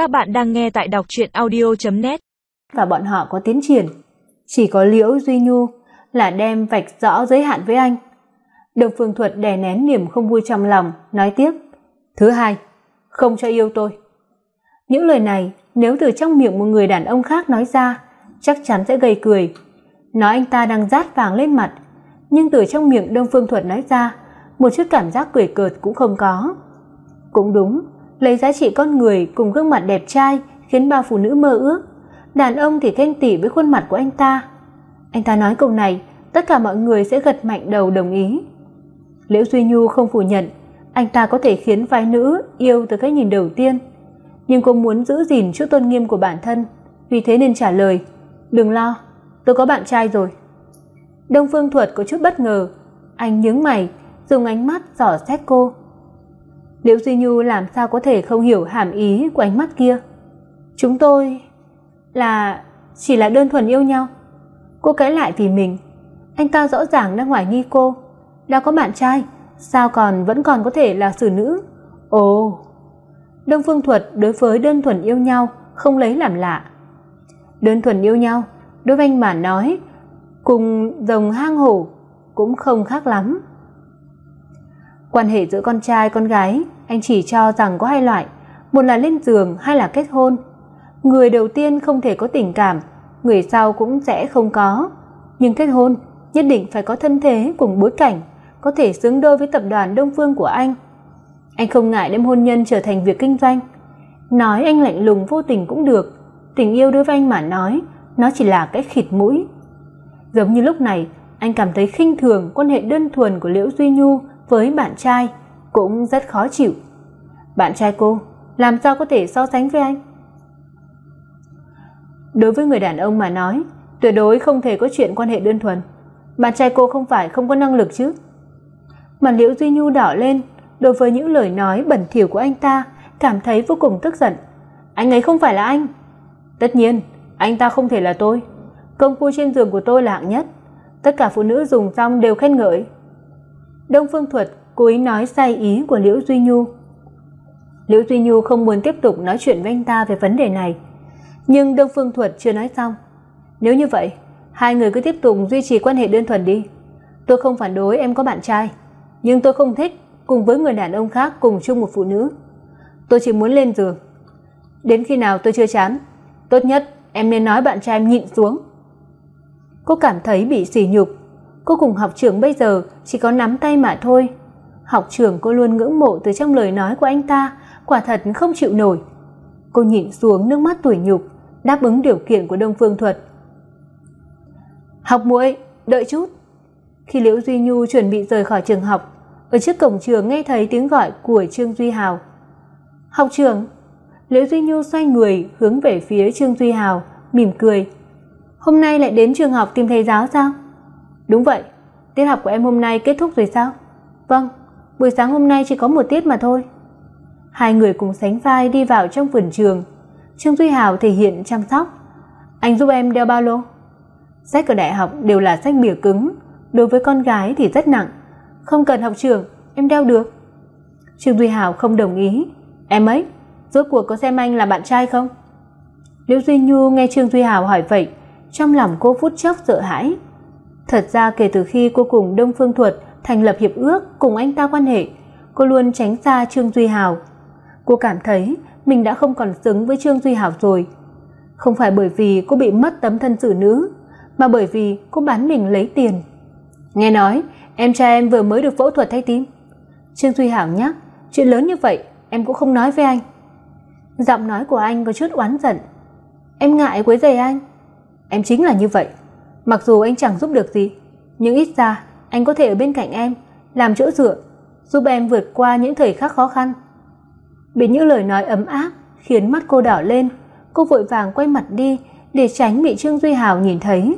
Các bạn đang nghe tại đọc truyện audio.net Và bọn họ có tiến triển. Chỉ có Liễu Duy Nhu là đem vạch rõ giới hạn với anh. Đồng Phương Thuật đè nén niềm không vui trong lòng, nói tiếp. Thứ hai, không cho yêu tôi. Những lời này nếu từ trong miệng một người đàn ông khác nói ra, chắc chắn sẽ gây cười. Nói anh ta đang rát vàng lên mặt, nhưng từ trong miệng Đông Phương Thuật nói ra, một chút cảm giác cười cợt cũng không có. Cũng đúng, lấy giá trị con người cùng gương mặt đẹp trai khiến bao phụ nữ mơ ước, đàn ông thì ghen tị với khuôn mặt của anh ta. Anh ta nói câu này, tất cả mọi người sẽ gật mạnh đầu đồng ý. Liễu Duy Nhu không phủ nhận, anh ta có thể khiến phái nữ yêu từ cái nhìn đầu tiên, nhưng cô muốn giữ gìn chút tôn nghiêm của bản thân, vì thế nên trả lời, "Đừng lo, tôi có bạn trai rồi." Đông Phương Thuật có chút bất ngờ, anh nhướng mày, dùng ánh mắt dò xét cô. Liễu Duy Nhu làm sao có thể không hiểu hàm ý của ánh mắt kia? Chúng tôi là chỉ là đơn thuần yêu nhau. Cô cãi lại vì mình, anh ta rõ ràng đang hoài nghi cô, đã có bạn trai, sao còn vẫn còn có thể là xử nữ? Ồ. Đông Phương Thuật đối với đơn thuần yêu nhau không lấy làm lạ. Đơn thuần yêu nhau, đối với anh mà nói, cùng rồng hang hổ cũng không khác lắm. Quan hệ giữa con trai con gái, anh chỉ cho rằng có hai loại, một là lên giường, hay là kết hôn. Người đầu tiên không thể có tình cảm, người sau cũng sẽ không có, nhưng kết hôn nhất định phải có thân thế cùng bối cảnh, có thể xứng đôi với tập đoàn Đông Phương của anh. Anh không ngại đem hôn nhân trở thành việc kinh doanh. Nói anh lạnh lùng vô tình cũng được, tình yêu đối với anh mà nói, nó chỉ là cái khịt mũi. Giống như lúc này, anh cảm thấy khinh thường quan hệ đơn thuần của Liễu Duy Nhu với bạn trai cũng rất khó chịu. Bạn trai cô làm sao có thể so sánh với anh? Đối với người đàn ông mà nói, tuyệt đối không thể có chuyện quan hệ đơn thuần. Bạn trai cô không phải không có năng lực chứ? Mặt Liễu Duy Nhu đỏ lên, đối với những lời nói bẩn thỉu của anh ta, cảm thấy vô cùng tức giận. Anh ấy không phải là anh. Tất nhiên, anh ta không thể là tôi. Công phu trên giường của tôi là hạng nhất. Tất cả phụ nữ dùng xong đều khen ngợi. Đông Phương Thuật cố ý nói sai ý của Liễu Duy Nhu. Liễu Duy Nhu không muốn tiếp tục nói chuyện với anh ta về vấn đề này, nhưng Đông Phương Thuật chưa nói xong. Nếu như vậy, hai người cứ tiếp tục duy trì quan hệ đơn thuần đi. Tôi không phản đối em có bạn trai, nhưng tôi không thích cùng với người đàn ông khác cùng chung một phụ nữ. Tôi chỉ muốn lên giường. Đến khi nào tôi chưa chán, tốt nhất em nên nói bạn trai em nhịn xuống. Cô cảm thấy bị sỉ nhục, cô cùng học trưởng bây giờ chỉ có nắm tay mà thôi. Học trưởng cô luôn ngưỡng mộ từ trong lời nói của anh ta, quả thật không chịu nổi. Cô nhịn xuống nước mắt tủi nhục, đáp ứng điều kiện của Đông Phương Thuật. "Học muội, đợi chút." Khi Liễu Duy Nhu chuẩn bị rời khỏi trường học, ở trước cổng trường nghe thấy tiếng gọi của Trương Duy Hào. "Học trưởng." Liễu Duy Nhu xoay người hướng về phía Trương Duy Hào, mỉm cười. "Hôm nay lại đến trường học tìm thầy giáo sao?" "Đúng vậy, tiết học của em hôm nay kết thúc rồi sao?" "Vâng, buổi sáng hôm nay chỉ có một tiết mà thôi." Hai người cùng sánh vai đi vào trong vườn trường. Trương Duy Hào thể hiện chăm sóc. "Anh giúp em đeo ba lô." Sách ở đại học đều là sách bìa cứng, đối với con gái thì rất nặng. "Không cần học trường em đeo được." Trương Duy Hào không đồng ý. "Em ấy, rốt cuộc có xem anh là bạn trai không?" Liễu Duy Nhu nghe Trương Duy Hào hỏi vậy, trong lòng cô phút chốc sợ hãi. Thật ra kể từ khi cô cùng Đông Phương Thuật thành lập hiệp ước cùng anh ta quan hệ, cô luôn tránh xa Trương Duy Hào. Cô cảm thấy mình đã không còn xứng với Trương Duy Hào rồi. Không phải bởi vì cô bị mất tấm thân xử nữ, mà bởi vì cô bán mình lấy tiền. Nghe nói, em trai em vừa mới được phẫu thuật thay tim. Trương Duy Hảo nhắc, chuyện lớn như vậy em cũng không nói với anh. Giọng nói của anh có chút oán giận. Em ngại quấy rầy anh. Em chính là như vậy. Mặc dù anh chẳng giúp được gì, nhưng ít ra anh có thể ở bên cạnh em, làm chỗ dựa, giúp em vượt qua những thời khắc khó khăn. Bị những lời nói ấm áp khiến mắt cô đỏ lên, cô vội vàng quay mặt đi để tránh bị Trương Duy Hào nhìn thấy.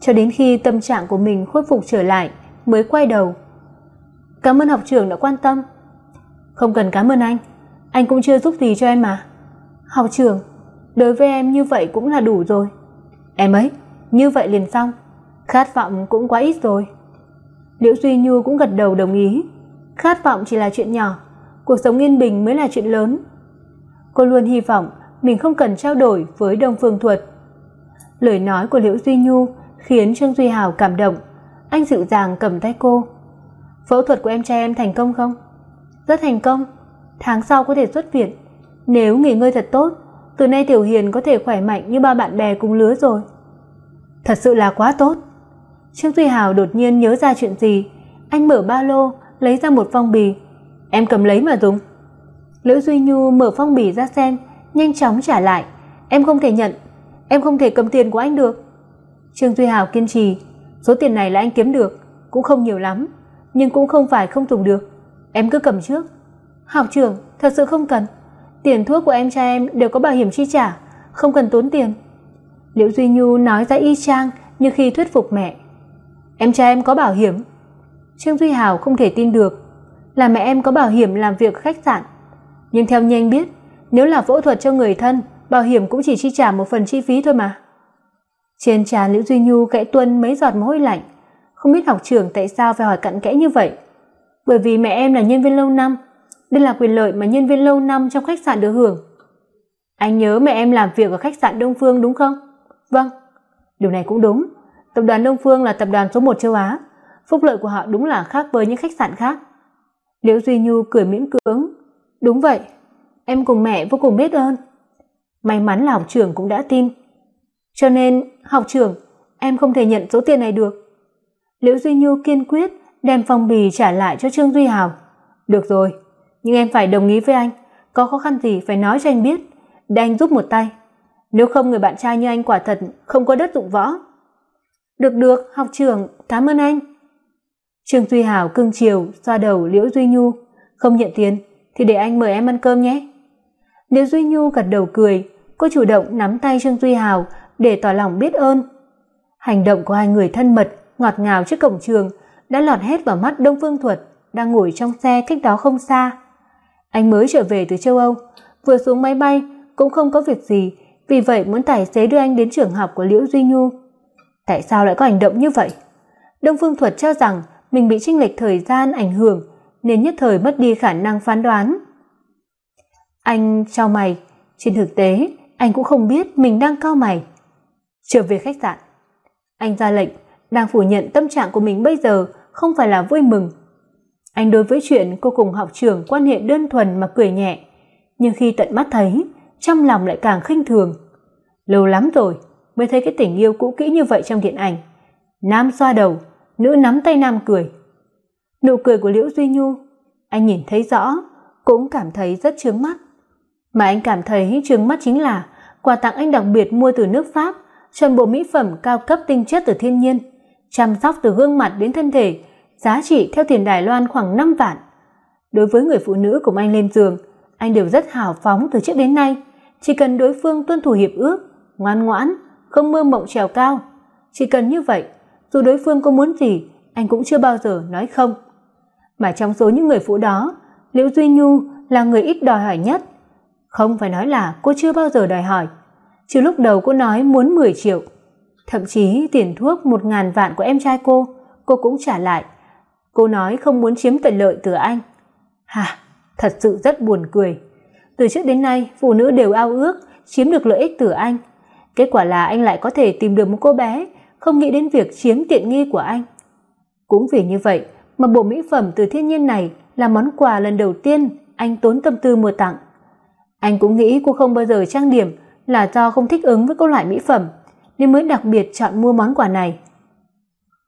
Cho đến khi tâm trạng của mình khôi phục trở lại mới quay đầu. "Cảm ơn học trưởng đã quan tâm." "Không cần cảm ơn anh, anh cũng chưa giúp gì cho em mà." "Học trưởng, đối với em như vậy cũng là đủ rồi." "Em ấy, như vậy liền xong, khát vọng cũng quá ít rồi." Liễu Duy Nhu cũng gật đầu đồng ý. Khát vọng chỉ là chuyện nhỏ, cuộc sống yên bình mới là chuyện lớn. Cô luôn hy vọng mình không cần trao đổi với Đông Phương Thuật. Lời nói của Liễu Duy Nhu khiến Trương Duy Hào cảm động, anh dịu dàng cầm tay cô. "Phẫu thuật của em trai em thành công không?" "Rất thành công, tháng sau có thể xuất viện. Nếu nghỉ ngơi thật tốt, từ nay Tiểu Hiền có thể khỏe mạnh như ba bạn bè cùng lứa rồi." Thật sự là quá tốt. Trương Duy Hào đột nhiên nhớ ra chuyện gì, anh mở ba lô, lấy ra một phong bì. "Em cầm lấy mà dùng." Lữ Duy Nhu mở phong bì ra xem, nhanh chóng trả lại, "Em không thể nhận, em không thể cầm tiền của anh được." Trương Duy Hào kiên trì, "Số tiền này là anh kiếm được, cũng không nhiều lắm, nhưng cũng không phải không dùng được, em cứ cầm trước." "Học trưởng, thật sự không cần. Tiền thuốc của em trai em đều có bảo hiểm chi trả, không cần tốn tiền." Liễu Duy Nhu nói ra y chang như khi thuyết phục mẹ. "Em trai em có bảo hiểm?" Trương Duy Hào không thể tin được, là mẹ em có bảo hiểm làm việc khách sạn. Nhưng theo như anh biết, nếu là phẫu thuật cho người thân, bảo hiểm cũng chỉ chi trả một phần chi phí thôi mà. Trên trán Liễu Duy Nhu kẽ tuân mấy giọt mồ hôi lạnh, không biết học trưởng tại sao phải hỏi cặn kẽ như vậy. Bởi vì mẹ em là nhân viên lâu năm, đây là quyền lợi mà nhân viên lâu năm trong khách sạn được hưởng. Anh nhớ mẹ em làm việc ở khách sạn Đông Phương đúng không? Vâng. Điều này cũng đúng. Tập đoàn Đông Phương là tập đoàn số 1 châu Á, phúc lợi của họ đúng là khác với những khách sạn khác. Liễu Duy Nhu cười miễn cưỡng, "Đúng vậy, em cùng mẹ vô cùng biết ơn." May mắn là học trưởng cũng đã tin. Cho nên, học trưởng, em không thể nhận số tiền này được. Liễu Duy Nhu kiên quyết đem phong bì trả lại cho Trương Duy Hào. "Được rồi, nhưng em phải đồng ý với anh, có khó khăn gì phải nói cho anh biết, để anh giúp một tay. Nếu không người bạn trai như anh quả thật không có đất dụng võ." "Được được, học trưởng, cảm ơn anh." Trương Duy Hào cưng chiều xoa đầu Liễu Duy Nhu, "Không nhận tiền thì để anh mời em ăn cơm nhé." Liễu Duy Nhu gật đầu cười, cô chủ động nắm tay Trương Duy Hào để tỏ lòng biết ơn. Hành động của hai người thân mật, ngọt ngào trước cổng trường đã lọt hết vào mắt Đông Phương Thuật đang ngồi trong xe cách đó không xa. Anh mới trở về từ châu Âu, vừa xuống máy bay cũng không có việc gì, vì vậy muốn tài xế đưa anh đến trường học của Liễu Duy Nhu. Tại sao lại có hành động như vậy? Đông Phương Thuật cho rằng mình bị chênh lệch thời gian ảnh hưởng nên nhất thời mất đi khả năng phán đoán. Anh chau mày, trên thực tế anh cũng không biết mình đang cau mày. Trở về khách sạn, anh ra lệnh, đang phủ nhận tâm trạng của mình bây giờ không phải là vui mừng. Anh đối với chuyện cô cùng học trưởng quan hệ đơn thuần mà cười nhẹ, nhưng khi tận mắt thấy, trong lòng lại càng khinh thường. Lâu lắm rồi mới thấy cái tình yêu cũ kỹ như vậy trong điện ảnh. Nam xoa đầu, nữ nắm tay nam cười. Nụ cười của Liễu Duy Nhu, anh nhìn thấy rõ, cũng cảm thấy rất chướng mắt. Mà anh cảm thấy chướng mắt chính là quà tặng anh đặc biệt mua từ nước Pháp, toàn bộ mỹ phẩm cao cấp tinh chất từ thiên nhiên, chăm sóc từ gương mặt đến thân thể, giá trị theo tiền Đài Loan khoảng 5 vạn. Đối với người phụ nữ cùng anh lên giường, anh đều rất hào phóng từ trước đến nay, chỉ cần đối phương tuân thủ hiệp ước, ngoan ngoãn, không mơ mộng trèo cao, chỉ cần như vậy, dù đối phương có muốn gì, anh cũng chưa bao giờ nói không. Mà trong số những người phụ đó, Liễu Duy Nhu là người ít đòi hỏi nhất. Không phải nói là cô chưa bao giờ đòi hỏi, chứ lúc đầu cô nói muốn 10 triệu, thậm chí tiền thuốc một ngàn vạn của em trai cô, cô cũng trả lại. Cô nói không muốn chiếm tận lợi từ anh. Hả, thật sự rất buồn cười. Từ trước đến nay, phụ nữ đều ao ước chiếm được lợi ích từ anh. Kết quả là anh lại có thể tìm được một cô bé, không nghĩ đến việc chiếm tiện nghi của anh. Cũng vì như vậy mà bộ mỹ phẩm từ thiên nhiên này là món quà lần đầu tiên anh tốn tâm tư mua tặng. Anh cũng nghĩ cô không bao giờ trang điểm là do không thích ứng với các loại mỹ phẩm, nên mới đặc biệt chọn mua món quà này.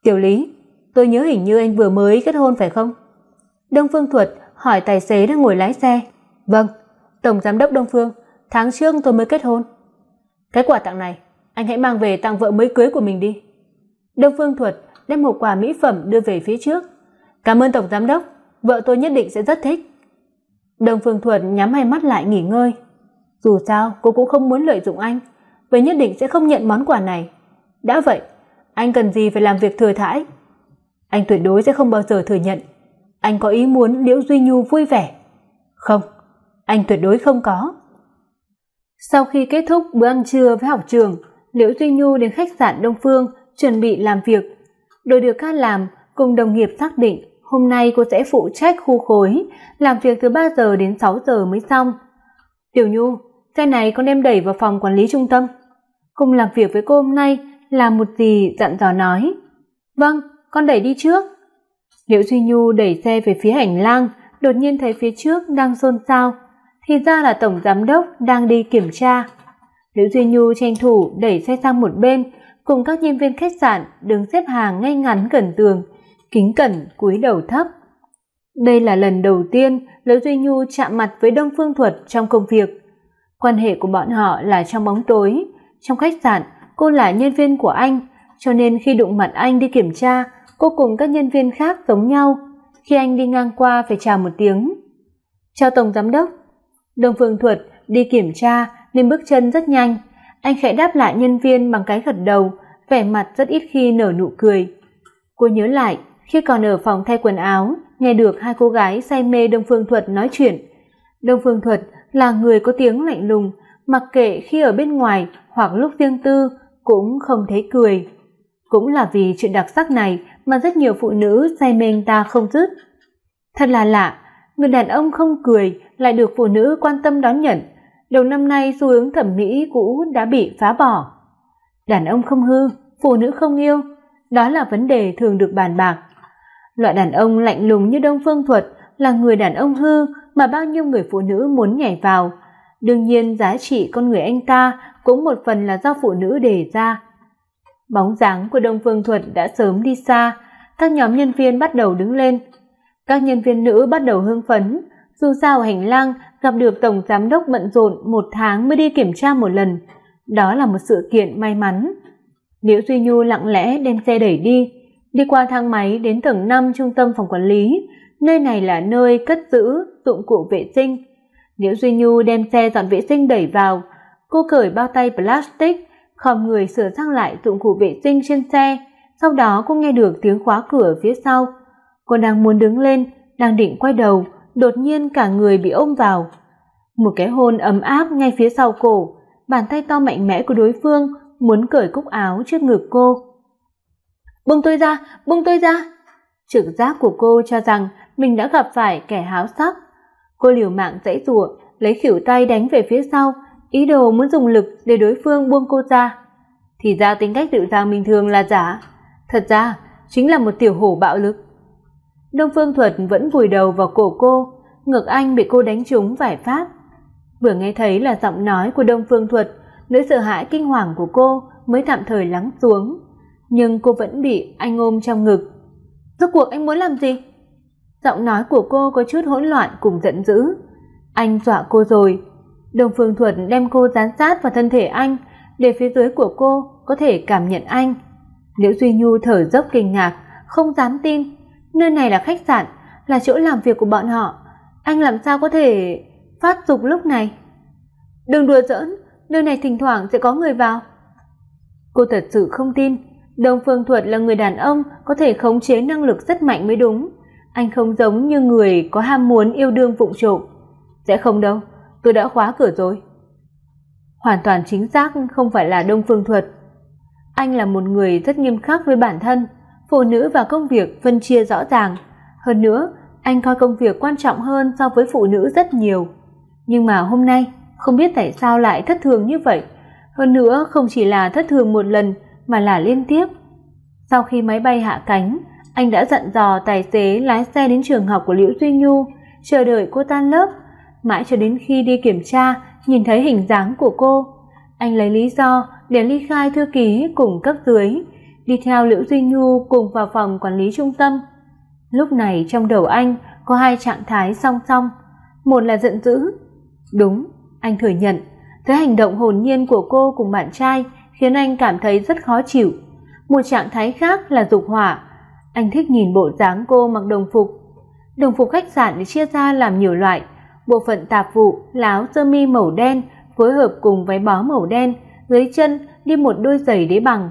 Tiểu Lý, tôi nhớ hình như anh vừa mới kết hôn phải không? Đông Phương Thuật hỏi tài xế đang ngồi lái xe. Vâng, Tổng Giám đốc Đông Phương, tháng trước tôi mới kết hôn. Cái quà tặng này, anh hãy mang về tặng vợ mới cưới của mình đi. Đông Phương Thuật đem một quà mỹ phẩm đưa về phía trước. Cảm ơn Tổng Giám đốc, vợ tôi nhất định sẽ rất thích. Đông Phương Thuật nhắm hai mắt lại nghỉ ngơi. Dù sao, cô cũng không muốn lợi dụng anh, vậy nhất định sẽ không nhận món quà này. Đã vậy, anh cần gì phải làm việc thừa thãi? Anh tuyệt đối sẽ không bao giờ thừa nhận. Anh có ý muốn Liễu Duy Nhu vui vẻ. Không, anh tuyệt đối không có. Sau khi kết thúc bữa ăn trưa với học trường, Liễu Duy Nhu đến khách sạn Đông Phương chuẩn bị làm việc. Đội được ca làm cùng đồng nghiệp xác định hôm nay cô sẽ phụ trách khu khối, làm việc từ 3 giờ đến 6 giờ mới xong. Tiểu Nhu, xe này con đem đẩy vào phòng quản lý trung tâm cùng làm việc với cô hôm nay là một gì dặn dò nói vâng con đẩy đi trước liễu duy nhu đẩy xe về phía hành lang, đột nhiên thấy phía trước đang xôn xao, thì ra là tổng giám đốc đang đi kiểm tra. Liễu duy nhu tranh thủ đẩy xe sang một bên, cùng các nhân viên khách sạn đứng xếp hàng ngay ngắn gần tường, kính cẩn cúi đầu thấp. Đây là lần đầu tiên liễu duy nhu chạm mặt với đông phương thuật trong công việc. Quan hệ của bọn họ là trong bóng tối, trong khách sạn cô là nhân viên của anh, cho nên khi đụng mặt anh đi kiểm tra cô cùng các nhân viên khác giống nhau. Khi anh đi ngang qua phải chào một tiếng. Chào tổng giám đốc. Đông phương thuật đi kiểm tra nên bước chân rất nhanh. Anh khẽ đáp lại nhân viên bằng cái gật đầu, vẻ mặt rất ít khi nở nụ cười. Cô nhớ lại, khi còn ở phòng thay quần áo, nghe được hai cô gái say mê đông phương thuật nói chuyện. Đông phương thuật là người có tiếng lạnh lùng, mặc kệ khi ở bên ngoài hoặc lúc riêng tư, cũng không thấy cười cũng là vì chuyện đặc sắc này mà rất nhiều phụ nữ say mê anh ta không dứt. Thật là lạ, người đàn ông không cười lại được phụ nữ quan tâm đón nhận. Đầu năm nay, xu hướng thẩm mỹ cũ đã bị phá bỏ. Đàn ông không hư, phụ nữ không yêu, đó là vấn đề thường được bàn bạc. Loại đàn ông lạnh lùng như đông phương thuật là người đàn ông hư mà bao nhiêu người phụ nữ muốn nhảy vào. Đương nhiên, giá trị con người anh ta cũng một phần là do phụ nữ đề ra bóng dáng của đông phương thuật đã sớm đi xa. Các nhóm nhân viên bắt đầu đứng lên. Các nhân viên nữ bắt đầu hưng phấn. Dù sao hành lang gặp được tổng giám đốc bận rộn một tháng mới đi kiểm tra một lần. Đó là một sự kiện may mắn. Liễu duy nhu lặng lẽ đem xe đẩy đi. Đi qua thang máy đến tầng năm trung tâm phòng quản lý. Nơi này là nơi cất giữ dụng cụ vệ sinh. Liễu duy nhu đem xe dọn vệ sinh đẩy vào. Cô cởi bao tay plastic khom người sửa sang lại dụng cụ vệ sinh trên xe, sau đó cô nghe được tiếng khóa cửa phía sau. Cô đang muốn đứng lên, đang định quay đầu, đột nhiên cả người bị ôm vào. Một cái hôn ấm áp ngay phía sau cổ, bàn tay to mạnh mẽ của đối phương muốn cởi cúc áo trước ngực cô. Buông tôi ra, buông tôi ra. Trực giác của cô cho rằng mình đã gặp phải kẻ háo sắc. Cô liều mạng giãy giụa, lấy khuỷu tay đánh về phía sau ý đồ muốn dùng lực để đối phương buông cô ra. Thì ra tính cách tự giang bình thường là giả. Thật ra, chính là một tiểu hổ bạo lực. Đông phương thuật vẫn vùi đầu vào cổ cô ngực anh bị cô đánh trúng vài phát. Vừa nghe thấy là giọng nói của đông phương thuật, nỗi sợ hãi kinh hoàng của cô mới tạm thời lắng xuống. Nhưng cô vẫn bị anh ôm trong ngực. Rốt cuộc anh muốn làm gì? Giọng nói của cô có chút hỗn loạn cùng giận dữ. Anh dọa cô rồi Đồng phương thuật đem cô dán sát vào thân thể anh, để phía dưới của cô có thể cảm nhận anh. Liễu duy nhu thở dốc kinh ngạc, không dám tin, nơi này là khách sạn, là chỗ làm việc của bọn họ, anh làm sao có thể phát dục lúc này? Đừng đùa giỡn, nơi này thỉnh thoảng sẽ có người vào. Cô thật sự không tin đông phương thuật là người đàn ông có thể khống chế năng lực rất mạnh mới đúng. Anh không giống như người có ham muốn yêu đương vụng trộm. Sẽ không đâu tôi đã khóa cửa rồi. Hoàn toàn chính xác không phải là đông phương thuật. Anh là một người rất nghiêm khắc với bản thân, phụ nữ và công việc phân chia rõ ràng. Hơn nữa, anh coi công việc quan trọng hơn so với phụ nữ rất nhiều. Nhưng mà hôm nay, không biết tại sao lại thất thường như vậy. Hơn nữa, không chỉ là thất thường một lần, mà là liên tiếp. Sau khi máy bay hạ cánh, anh đã dặn dò tài xế lái xe đến trường học của liễu duy nhu, chờ đợi cô tan lớp mãi cho đến khi đi kiểm tra, nhìn thấy hình dáng của cô. Anh lấy lý do để ly khai thư ký cùng cấp dưới, đi theo liễu duy nhu cùng vào phòng quản lý trung tâm. Lúc này trong đầu anh có hai trạng thái song song. Một là giận dữ. Đúng, anh thừa nhận thấy hành động hồn nhiên của cô cùng bạn trai khiến anh cảm thấy rất khó chịu. Một trạng thái khác là dục hỏa. Anh thích nhìn bộ dáng cô mặc đồng phục. Đồng phục khách sạn được chia ra làm nhiều loại bộ phận tạp vụ là áo sơ mi màu đen, phối hợp cùng váy bó màu đen, dưới chân đi một đôi giày đế bằng.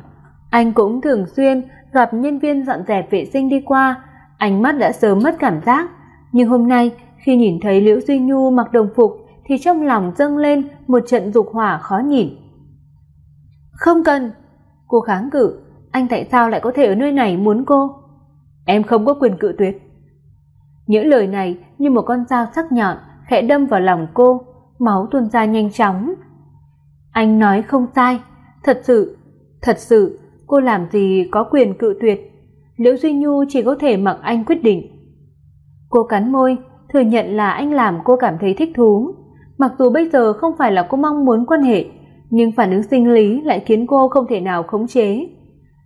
Anh cũng thường xuyên gặp nhân viên dọn dẹp vệ sinh đi qua. Ánh mắt đã sớm mất cảm giác. Nhưng hôm nay, khi nhìn thấy liễu duy nhu mặc đồng phục, thì trong lòng dâng lên một trận dục hỏa khó nhìn không cần. Cô kháng cự. Anh tại sao lại có thể ở nơi này muốn cô? Em không có quyền cự tuyệt. Những lời này như một con dao sắc nhọn khẽ đâm vào lòng cô máu tuôn ra nhanh chóng. Anh nói không sai, thật sự, thật sự cô làm gì có quyền cự tuyệt. Liễu Duy Nhu chỉ có thể mặc anh quyết định. Cô cắn môi, thừa nhận là anh làm cô cảm thấy thích thú, mặc dù bây giờ không phải là cô mong muốn quan hệ, nhưng phản ứng sinh lý lại khiến cô không thể nào khống chế.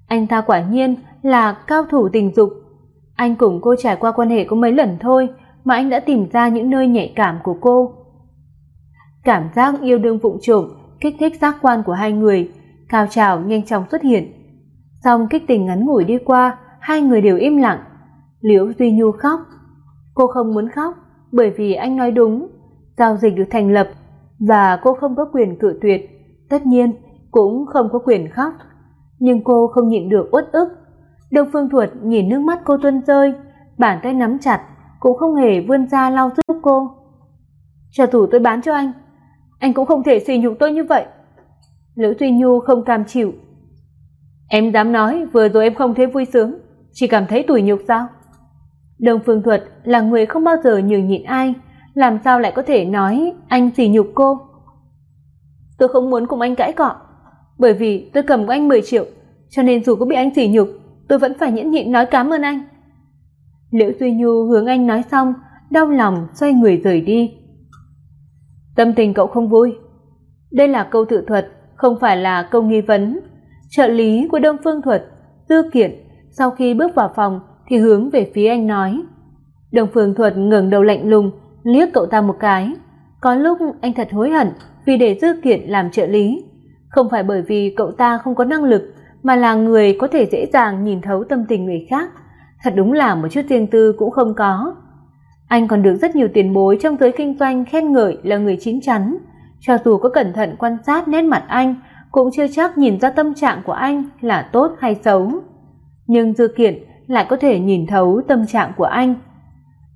Anh ta quả nhiên là cao thủ tình dục. Anh cùng cô trải qua quan hệ có mấy lần thôi mà anh đã tìm ra những nơi nhạy cảm của cô. Cảm giác yêu đương vụng trộm kích thích giác quan của hai người, cao trào nhanh chóng xuất hiện. Song kích tình ngắn ngủi đi qua, hai người đều im lặng. Liễu Duy Nhu khóc. Cô không muốn khóc bởi vì anh nói đúng, giao dịch được thành lập và cô không có quyền cự tuyệt, tất nhiên cũng không có quyền khóc. Nhưng cô không nhịn được uất ức. Đông Phương Thuật nhìn nước mắt cô tuôn rơi, bàn tay nắm chặt, cũng không hề vươn ra lau giúp cô. trả thù tôi bán cho anh, anh cũng không thể sỉ nhục tôi như vậy." Lữ Duy Nhu không cam chịu. "Em dám nói vừa rồi em không thấy vui sướng, chỉ cảm thấy tủi nhục sao?" Đông Phương Thuật là người không bao giờ nhường nhịn ai, làm sao lại có thể nói anh sỉ nhục cô? Tôi không muốn cùng anh cãi cọ, bởi vì tôi cầm của anh 10 triệu, cho nên dù có bị anh sỉ nhục, tôi vẫn phải nhẫn nhịn nói cảm ơn anh. Liễu Duy Nhu hướng anh nói xong, đau lòng xoay người rời đi. Tâm tình cậu không vui. Đây là câu tự thuật, không phải là câu nghi vấn. Trợ lý của Đông Phương Thuật, Tư Kiện, sau khi bước vào phòng thì hướng về phía anh nói. Đông Phương Thuật ngẩng đầu lạnh lùng, liếc cậu ta một cái. Có lúc anh thật hối hận vì để Tư Kiện làm trợ lý, không phải bởi vì cậu ta không có năng lực, mà là người có thể dễ dàng nhìn thấu tâm tình người khác, thật đúng là một chút riêng tư cũng không có. Anh còn được rất nhiều tiền bối trong giới kinh doanh khen ngợi là người chín chắn, cho dù có cẩn thận quan sát nét mặt anh, cũng chưa chắc nhìn ra tâm trạng của anh là tốt hay xấu. Nhưng Dư Kiện lại có thể nhìn thấu tâm trạng của anh.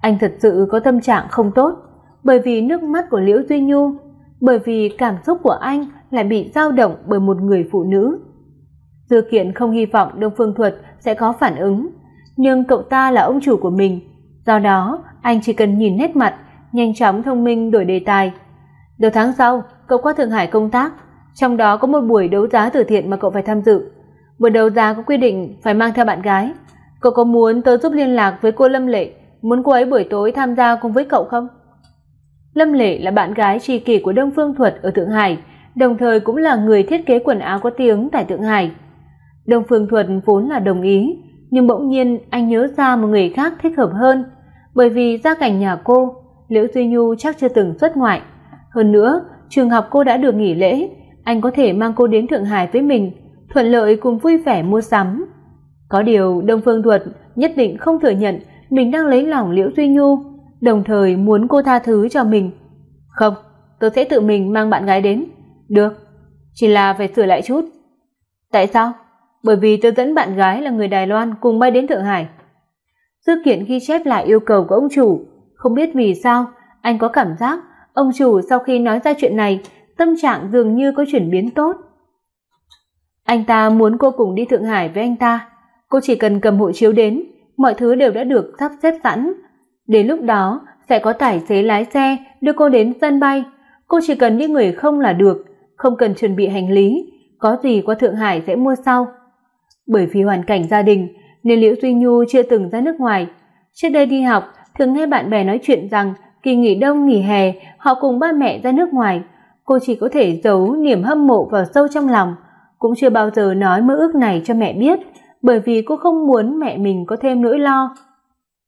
Anh thật sự có tâm trạng không tốt, bởi vì nước mắt của Liễu Duy Nhu, bởi vì cảm xúc của anh lại bị dao động bởi một người phụ nữ. Dư Kiện không hy vọng Đông Phương Thuật sẽ có phản ứng, nhưng cậu ta là ông chủ của mình, do đó anh chỉ cần nhìn nét mặt, nhanh chóng thông minh đổi đề tài. Đầu tháng sau, cậu qua Thượng Hải công tác, trong đó có một buổi đấu giá từ thiện mà cậu phải tham dự. Buổi đấu giá có quy định phải mang theo bạn gái. Cậu có muốn tớ giúp liên lạc với cô Lâm Lệ, muốn cô ấy buổi tối tham gia cùng với cậu không? Lâm Lệ là bạn gái tri kỷ của Đông Phương Thuật ở Thượng Hải, đồng thời cũng là người thiết kế quần áo có tiếng tại Thượng Hải. Đông Phương Thuật vốn là đồng ý, nhưng bỗng nhiên anh nhớ ra một người khác thích hợp hơn, bởi vì gia cảnh nhà cô, Liễu Duy Nhu chắc chưa từng xuất ngoại. Hơn nữa, trường học cô đã được nghỉ lễ, anh có thể mang cô đến Thượng Hải với mình, thuận lợi cùng vui vẻ mua sắm. Có điều Đông Phương Thuật nhất định không thừa nhận mình đang lấy lòng Liễu Duy Nhu, đồng thời muốn cô tha thứ cho mình. "Không, tôi sẽ tự mình mang bạn gái đến." "Được, chỉ là phải sửa lại chút." "Tại sao?" Bởi vì tôi dẫn bạn gái là người Đài Loan cùng bay đến Thượng Hải. Dư Kiện ghi chép lại yêu cầu của ông chủ, không biết vì sao, anh có cảm giác ông chủ sau khi nói ra chuyện này, tâm trạng dường như có chuyển biến tốt. Anh ta muốn cô cùng đi Thượng Hải với anh ta, cô chỉ cần cầm hộ chiếu đến, mọi thứ đều đã được sắp xếp sẵn. Đến lúc đó sẽ có tài xế lái xe đưa cô đến sân bay, cô chỉ cần đi người không là được, không cần chuẩn bị hành lý, có gì qua Thượng Hải sẽ mua sau. Bởi vì hoàn cảnh gia đình nên Liễu Duy Nhu chưa từng ra nước ngoài. Trước đây đi học, thường nghe bạn bè nói chuyện rằng kỳ nghỉ đông nghỉ hè họ cùng ba mẹ ra nước ngoài, cô chỉ có thể giấu niềm hâm mộ vào sâu trong lòng, cũng chưa bao giờ nói mơ ước này cho mẹ biết, bởi vì cô không muốn mẹ mình có thêm nỗi lo.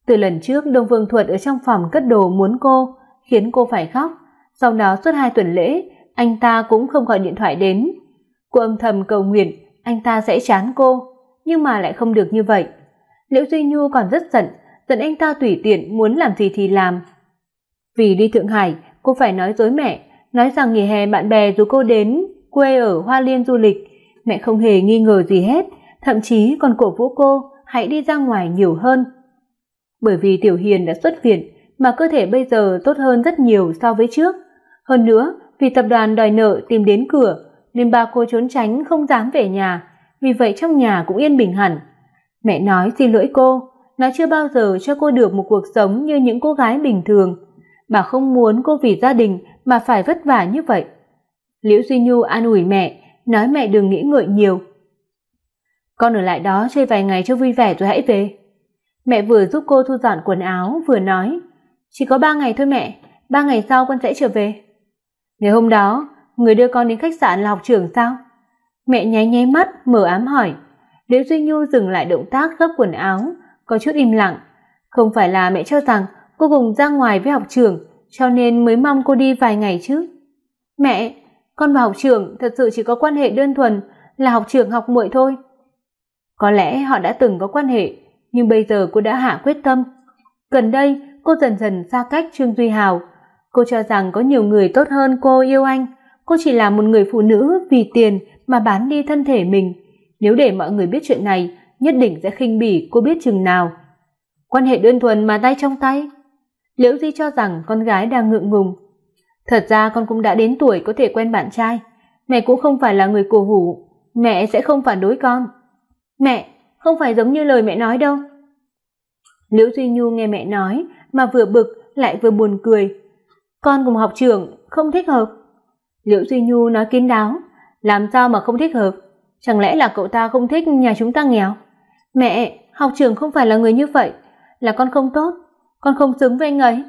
Từ lần trước Đông Vương Thuật ở trong phòng cất đồ muốn cô, khiến cô phải khóc, sau đó suốt hai tuần lễ, anh ta cũng không gọi điện thoại đến. Cô âm thầm cầu nguyện anh ta sẽ chán cô, nhưng mà lại không được như vậy. Liễu Duy Nhu còn rất giận, giận anh ta tùy tiện muốn làm gì thì làm. Vì đi Thượng Hải, cô phải nói dối mẹ, nói rằng nghỉ hè bạn bè dù cô đến quê ở Hoa Liên du lịch, mẹ không hề nghi ngờ gì hết, thậm chí còn cổ vũ cô hãy đi ra ngoài nhiều hơn. Bởi vì Tiểu Hiền đã xuất viện, mà cơ thể bây giờ tốt hơn rất nhiều so với trước. Hơn nữa, vì tập đoàn đòi nợ tìm đến cửa, nên ba cô trốn tránh không dám về nhà, vì vậy trong nhà cũng yên bình hẳn. Mẹ nói xin lỗi cô, nó chưa bao giờ cho cô được một cuộc sống như những cô gái bình thường. Bà không muốn cô vì gia đình mà phải vất vả như vậy. Liễu Duy Nhu an ủi mẹ, nói mẹ đừng nghĩ ngợi nhiều. Con ở lại đó chơi vài ngày cho vui vẻ rồi hãy về. Mẹ vừa giúp cô thu dọn quần áo vừa nói, chỉ có ba ngày thôi mẹ, ba ngày sau con sẽ trở về. Ngày hôm đó, người đưa con đến khách sạn là học trưởng sao? Mẹ nháy nháy mắt, mở ám hỏi. Liễu Duy Nhu dừng lại động tác gấp quần áo, có chút im lặng. Không phải là mẹ cho rằng cô cùng ra ngoài với học trưởng, cho nên mới mong cô đi vài ngày chứ. Mẹ, con và học trưởng thật sự chỉ có quan hệ đơn thuần là học trưởng học muội thôi. Có lẽ họ đã từng có quan hệ, nhưng bây giờ cô đã hạ quyết tâm. Gần đây, cô dần dần xa cách Trương Duy Hào. Cô cho rằng có nhiều người tốt hơn cô yêu anh, cô chỉ là một người phụ nữ vì tiền mà bán đi thân thể mình. Nếu để mọi người biết chuyện này, nhất định sẽ khinh bỉ cô biết chừng nào. Quan hệ đơn thuần mà tay trong tay. Liễu Di cho rằng con gái đang ngượng ngùng. Thật ra con cũng đã đến tuổi có thể quen bạn trai, mẹ cũng không phải là người cổ hủ, mẹ sẽ không phản đối con. Mẹ, không phải giống như lời mẹ nói đâu. Liễu Duy Nhu nghe mẹ nói mà vừa bực lại vừa buồn cười. Con cùng học trưởng không thích hợp. Liễu Duy Nhu nói kín đáo, làm sao mà không thích hợp? Chẳng lẽ là cậu ta không thích nhà chúng ta nghèo? Mẹ, học trưởng không phải là người như vậy, là con không tốt, con không xứng với anh ấy.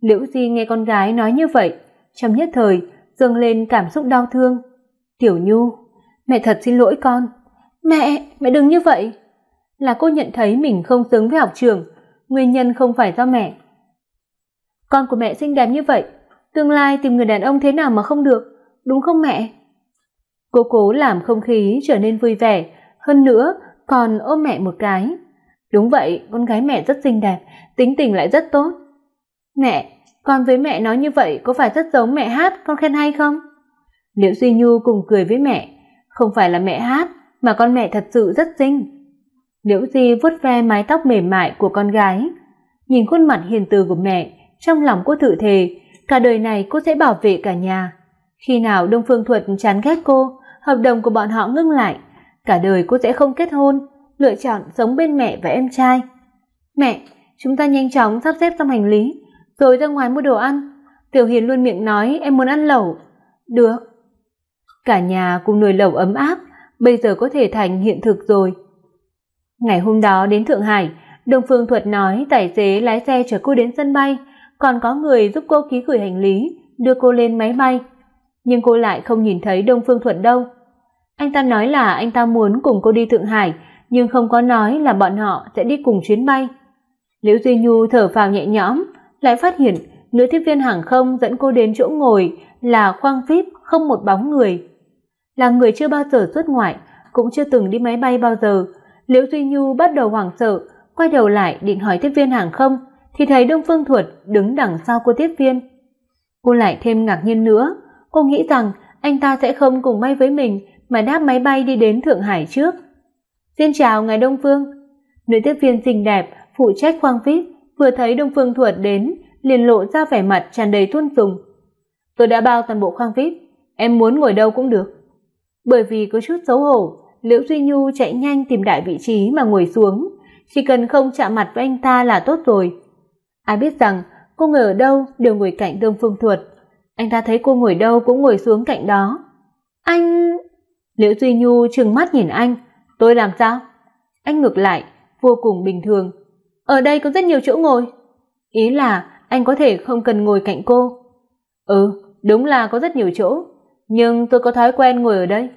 Liễu Di nghe con gái nói như vậy, trong nhất thời dâng lên cảm xúc đau thương. "Tiểu Nhu, mẹ thật xin lỗi con." "Mẹ, mẹ đừng như vậy." Là cô nhận thấy mình không xứng với học trường, nguyên nhân không phải do mẹ. Con của mẹ xinh đẹp như vậy, tương lai tìm người đàn ông thế nào mà không được, đúng không mẹ? Cô cố làm không khí trở nên vui vẻ, hơn nữa còn ôm mẹ một cái. Đúng vậy, con gái mẹ rất xinh đẹp, tính tình lại rất tốt. Mẹ, con với mẹ nói như vậy có phải rất giống mẹ hát con khen hay không? Liễu Duy Nhu cùng cười với mẹ, không phải là mẹ hát mà con mẹ thật sự rất xinh. Liễu Di vuốt ve mái tóc mềm mại của con gái, nhìn khuôn mặt hiền từ của mẹ, trong lòng cô tự thề, cả đời này cô sẽ bảo vệ cả nhà. Khi nào Đông Phương Thuật chán ghét cô, hợp đồng của bọn họ ngưng lại, cả đời cô sẽ không kết hôn, lựa chọn sống bên mẹ và em trai. "Mẹ, chúng ta nhanh chóng sắp xếp xong hành lý, rồi ra ngoài mua đồ ăn." Tiểu Hiền luôn miệng nói em muốn ăn lẩu. "Được." Cả nhà cùng nồi lẩu ấm áp, bây giờ có thể thành hiện thực rồi. Ngày hôm đó đến Thượng Hải, Đông Phương Thuật nói tài xế lái xe chở cô đến sân bay, còn có người giúp cô ký gửi hành lý, đưa cô lên máy bay. Nhưng cô lại không nhìn thấy Đông Phương Thuận đâu. Anh ta nói là anh ta muốn cùng cô đi Thượng Hải, nhưng không có nói là bọn họ sẽ đi cùng chuyến bay. Liễu Duy Nhu thở phào nhẹ nhõm, lại phát hiện nữ tiếp viên hàng không dẫn cô đến chỗ ngồi là khoang VIP không một bóng người. Là người chưa bao giờ xuất ngoại, cũng chưa từng đi máy bay bao giờ, Liễu Duy Nhu bắt đầu hoảng sợ, quay đầu lại định hỏi tiếp viên hàng không thì thấy Đông Phương Thuật đứng đằng sau cô tiếp viên. Cô lại thêm ngạc nhiên nữa, cô nghĩ rằng anh ta sẽ không cùng bay với mình mà đáp máy bay đi đến Thượng Hải trước. "Xin chào ngài Đông Phương." Nữ tiếp viên xinh đẹp phụ trách khoang VIP vừa thấy Đông Phương Thuật đến, liền lộ ra vẻ mặt tràn đầy tôn sùng. "Tôi đã bao toàn bộ khoang VIP, em muốn ngồi đâu cũng được." Bởi vì có chút xấu hổ, Liễu Duy Nhu chạy nhanh tìm đại vị trí mà ngồi xuống, chỉ cần không chạm mặt với anh ta là tốt rồi. Ai biết rằng cô ngồi ở đâu đều ngồi cạnh Đông Phương Thuật, anh ta thấy cô ngồi đâu cũng ngồi xuống cạnh đó. Anh Liễu Duy Nhu trừng mắt nhìn anh, "Tôi làm sao?" Anh ngược lại, vô cùng bình thường, "Ở đây có rất nhiều chỗ ngồi." Ý là anh có thể không cần ngồi cạnh cô. "Ừ, đúng là có rất nhiều chỗ, nhưng tôi có thói quen ngồi ở đây."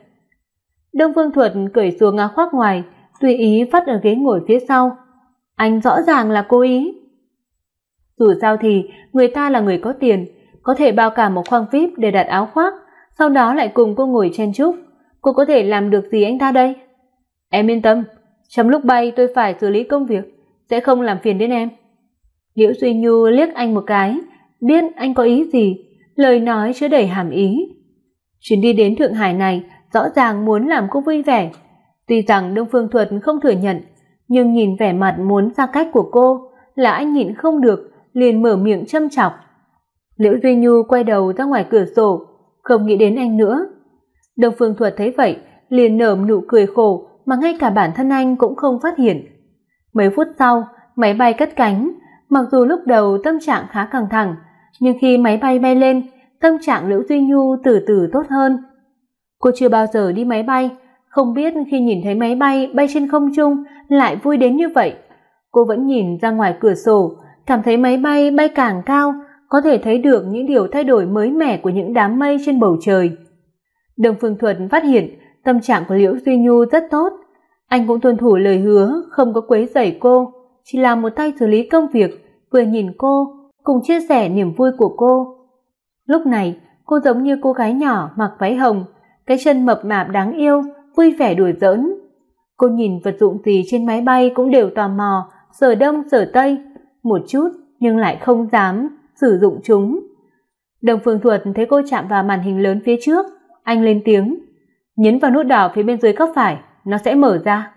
Đông Phương Thuật cởi xuống áo khoác ngoài, tùy ý phát ở ghế ngồi phía sau. Anh rõ ràng là cố ý. Dù sao thì người ta là người có tiền, có thể bao cả một khoang VIP để đặt áo khoác, sau đó lại cùng cô ngồi chen chúc, cô có thể làm được gì anh ta đây? Em yên tâm, trong lúc bay tôi phải xử lý công việc, sẽ không làm phiền đến em. Liễu Duy Nhu liếc anh một cái, biết anh có ý gì, lời nói chứa đầy hàm ý. Chuyến đi đến Thượng Hải này rõ ràng muốn làm cô vui vẻ. Tuy rằng Đông Phương Thuật không thừa nhận, nhưng nhìn vẻ mặt muốn xa cách của cô, là anh nhịn không được, liền mở miệng châm chọc. Liễu Duy Nhu quay đầu ra ngoài cửa sổ, không nghĩ đến anh nữa. Đông Phương Thuật thấy vậy, liền nở nụ cười khổ mà ngay cả bản thân anh cũng không phát hiện. Mấy phút sau, máy bay cất cánh, mặc dù lúc đầu tâm trạng khá căng thẳng, nhưng khi máy bay bay lên, tâm trạng Liễu Duy Nhu từ từ tốt hơn. Cô chưa bao giờ đi máy bay, không biết khi nhìn thấy máy bay bay trên không trung lại vui đến như vậy. Cô vẫn nhìn ra ngoài cửa sổ, cảm thấy máy bay bay càng cao, có thể thấy được những điều thay đổi mới mẻ của những đám mây trên bầu trời. Đồng Phương Thuật phát hiện tâm trạng của Liễu Duy Nhu rất tốt, anh cũng tuân thủ lời hứa không có quấy rầy cô, chỉ làm một tay xử lý công việc, vừa nhìn cô, cùng chia sẻ niềm vui của cô. Lúc này, cô giống như cô gái nhỏ mặc váy hồng, cái chân mập mạp đáng yêu, vui vẻ đùa giỡn. Cô nhìn vật dụng gì trên máy bay cũng đều tò mò, sở đông sở tây, một chút nhưng lại không dám sử dụng chúng. Đồng Phương Thuật thấy cô chạm vào màn hình lớn phía trước, anh lên tiếng, nhấn vào nút đỏ phía bên dưới góc phải, nó sẽ mở ra.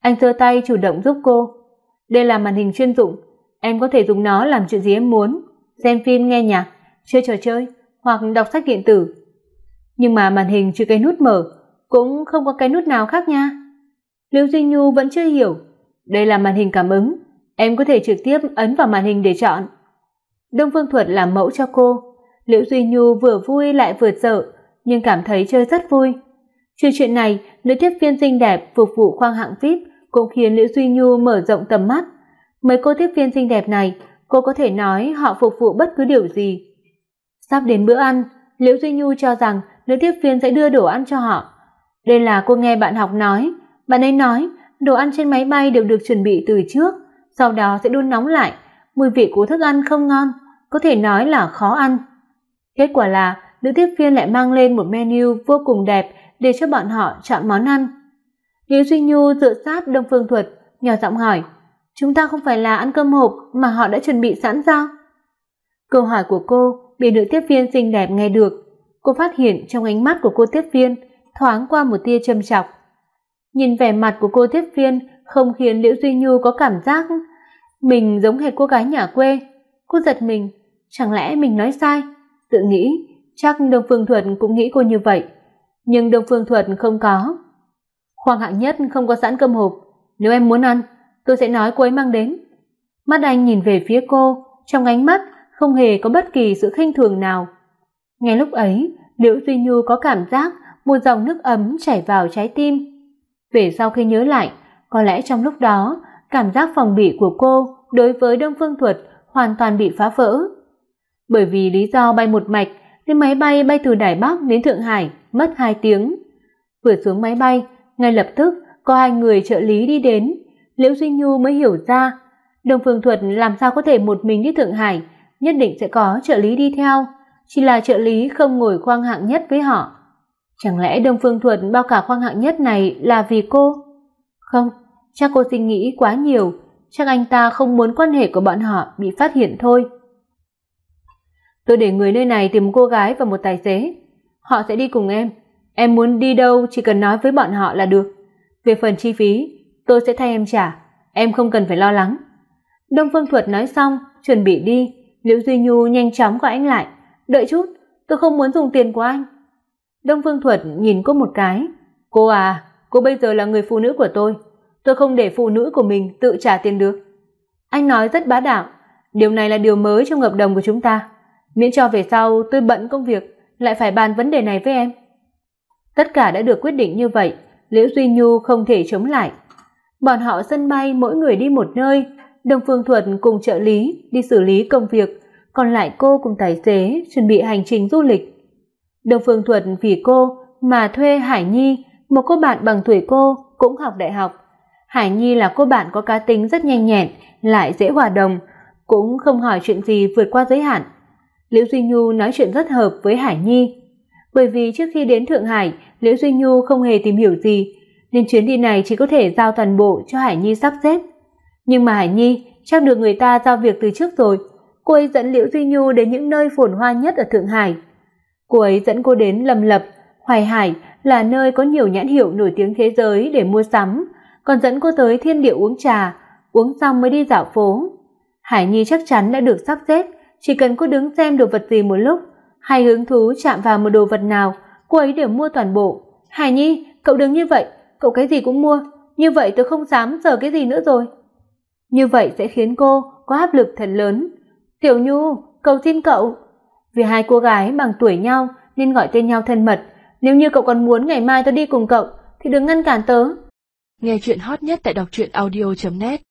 Anh giơ tay chủ động giúp cô. Đây là màn hình chuyên dụng, em có thể dùng nó làm chuyện gì em muốn, xem phim, nghe nhạc, chơi trò chơi hoặc đọc sách điện tử. Nhưng mà màn hình chưa cái nút mở, cũng không có cái nút nào khác nha. Lưu Duy Nhu vẫn chưa hiểu, đây là màn hình cảm ứng, em có thể trực tiếp ấn vào màn hình để chọn. Đông Phương Thuật làm mẫu cho cô, Liễu Duy Nhu vừa vui lại vừa sợ, nhưng cảm thấy chơi rất vui. Trừ chuyện này, nữ tiếp viên xinh đẹp phục vụ khoang hạng VIP cũng khiến Liễu Duy Nhu mở rộng tầm mắt. Mấy cô tiếp viên xinh đẹp này, cô có thể nói họ phục vụ bất cứ điều gì. Sắp đến bữa ăn, Liễu Duy Nhu cho rằng nữ tiếp viên sẽ đưa đồ ăn cho họ. Đây là cô nghe bạn học nói, bạn ấy nói đồ ăn trên máy bay đều được chuẩn bị từ trước, sau đó sẽ đun nóng lại, mùi vị của thức ăn không ngon, có thể nói là khó ăn. Kết quả là nữ tiếp viên lại mang lên một menu vô cùng đẹp để cho bọn họ chọn món ăn. Liễu Duy Nhu dựa sát Đông Phương Thuật, nhỏ giọng hỏi: "Chúng ta không phải là ăn cơm hộp mà họ đã chuẩn bị sẵn sao?" Câu hỏi của cô bị nữ tiếp viên xinh đẹp nghe được, cô phát hiện trong ánh mắt của cô tiếp viên thoáng qua một tia châm chọc. Nhìn vẻ mặt của cô tiếp viên không khiến Liễu Duy Nhu có cảm giác mình giống hệt cô gái nhà quê. Cô giật mình, chẳng lẽ mình nói sai? Tự nghĩ, chắc Đông Phương Thuật cũng nghĩ cô như vậy, nhưng Đông Phương Thuật không có. Khoang hạng nhất không có sẵn cơm hộp, nếu em muốn ăn, tôi sẽ nói cô ấy mang đến. Mắt anh nhìn về phía cô, trong ánh mắt không hề có bất kỳ sự khinh thường nào. Ngay lúc ấy, Liễu Duy Nhu có cảm giác một dòng nước ấm chảy vào trái tim. Về sau khi nhớ lại, có lẽ trong lúc đó, cảm giác phòng bị của cô đối với Đông Phương Thuật hoàn toàn bị phá vỡ. Bởi vì lý do bay một mạch, nên máy bay bay từ Đài Bắc đến Thượng Hải mất 2 tiếng. Vừa xuống máy bay, ngay lập tức có hai người trợ lý đi đến, Liễu Duy Nhu mới hiểu ra, Đông Phương Thuật làm sao có thể một mình đi Thượng Hải, nhất định sẽ có trợ lý đi theo, chỉ là trợ lý không ngồi khoang hạng nhất với họ. Chẳng lẽ Đông Phương Thuật bao cả khoang hạng nhất này là vì cô? Không, chắc cô suy nghĩ quá nhiều, chắc anh ta không muốn quan hệ của bọn họ bị phát hiện thôi. Tôi để người nơi này tìm một cô gái và một tài xế, họ sẽ đi cùng em. Em muốn đi đâu chỉ cần nói với bọn họ là được. Về phần chi phí, tôi sẽ thay em trả, em không cần phải lo lắng. Đông Phương Thuật nói xong, chuẩn bị đi, Liễu Duy Nhu nhanh chóng gọi anh lại, "Đợi chút, tôi không muốn dùng tiền của anh." Đông Phương Thuật nhìn cô một cái, "Cô à, cô bây giờ là người phụ nữ của tôi, tôi không để phụ nữ của mình tự trả tiền được." Anh nói rất bá đạo, điều này là điều mới trong hợp đồng của chúng ta, miễn cho về sau tôi bận công việc lại phải bàn vấn đề này với em. Tất cả đã được quyết định như vậy, Liễu Duy Nhu không thể chống lại. Bọn họ sân bay mỗi người đi một nơi, Đông Phương Thuật cùng trợ lý đi xử lý công việc, còn lại cô cùng tài xế chuẩn bị hành trình du lịch. Đông Phương Thuật vì cô mà thuê Hải Nhi, một cô bạn bằng tuổi cô cũng học đại học. Hải Nhi là cô bạn có cá tính rất nhanh nhẹn, lại dễ hòa đồng, cũng không hỏi chuyện gì vượt qua giới hạn. Liễu Duy Nhu nói chuyện rất hợp với Hải Nhi, bởi vì trước khi đến Thượng Hải, Liễu Duy Nhu không hề tìm hiểu gì, nên chuyến đi này chỉ có thể giao toàn bộ cho Hải Nhi sắp xếp. Nhưng mà Hải Nhi chắc được người ta giao việc từ trước rồi, cô ấy dẫn Liễu Duy Nhu đến những nơi phồn hoa nhất ở Thượng Hải. Cô ấy dẫn cô đến Lâm Lập, Hoài Hải là nơi có nhiều nhãn hiệu nổi tiếng thế giới để mua sắm, còn dẫn cô tới Thiên Địa uống trà, uống xong mới đi dạo phố. Hải Nhi chắc chắn đã được sắp xếp, chỉ cần cô đứng xem đồ vật gì một lúc, hay hứng thú chạm vào một đồ vật nào, cô ấy đều mua toàn bộ. Hải Nhi, cậu đừng như vậy, cậu cái gì cũng mua, như vậy tôi không dám giờ cái gì nữa rồi. Như vậy sẽ khiến cô có áp lực thật lớn. Tiểu Nhu, cầu xin cậu. Vì hai cô gái bằng tuổi nhau nên gọi tên nhau thân mật, nếu như cậu còn muốn ngày mai tớ đi cùng cậu, thì đừng ngăn cản tớ. Nghe chuyện hot nhất tại đọc truyện audio net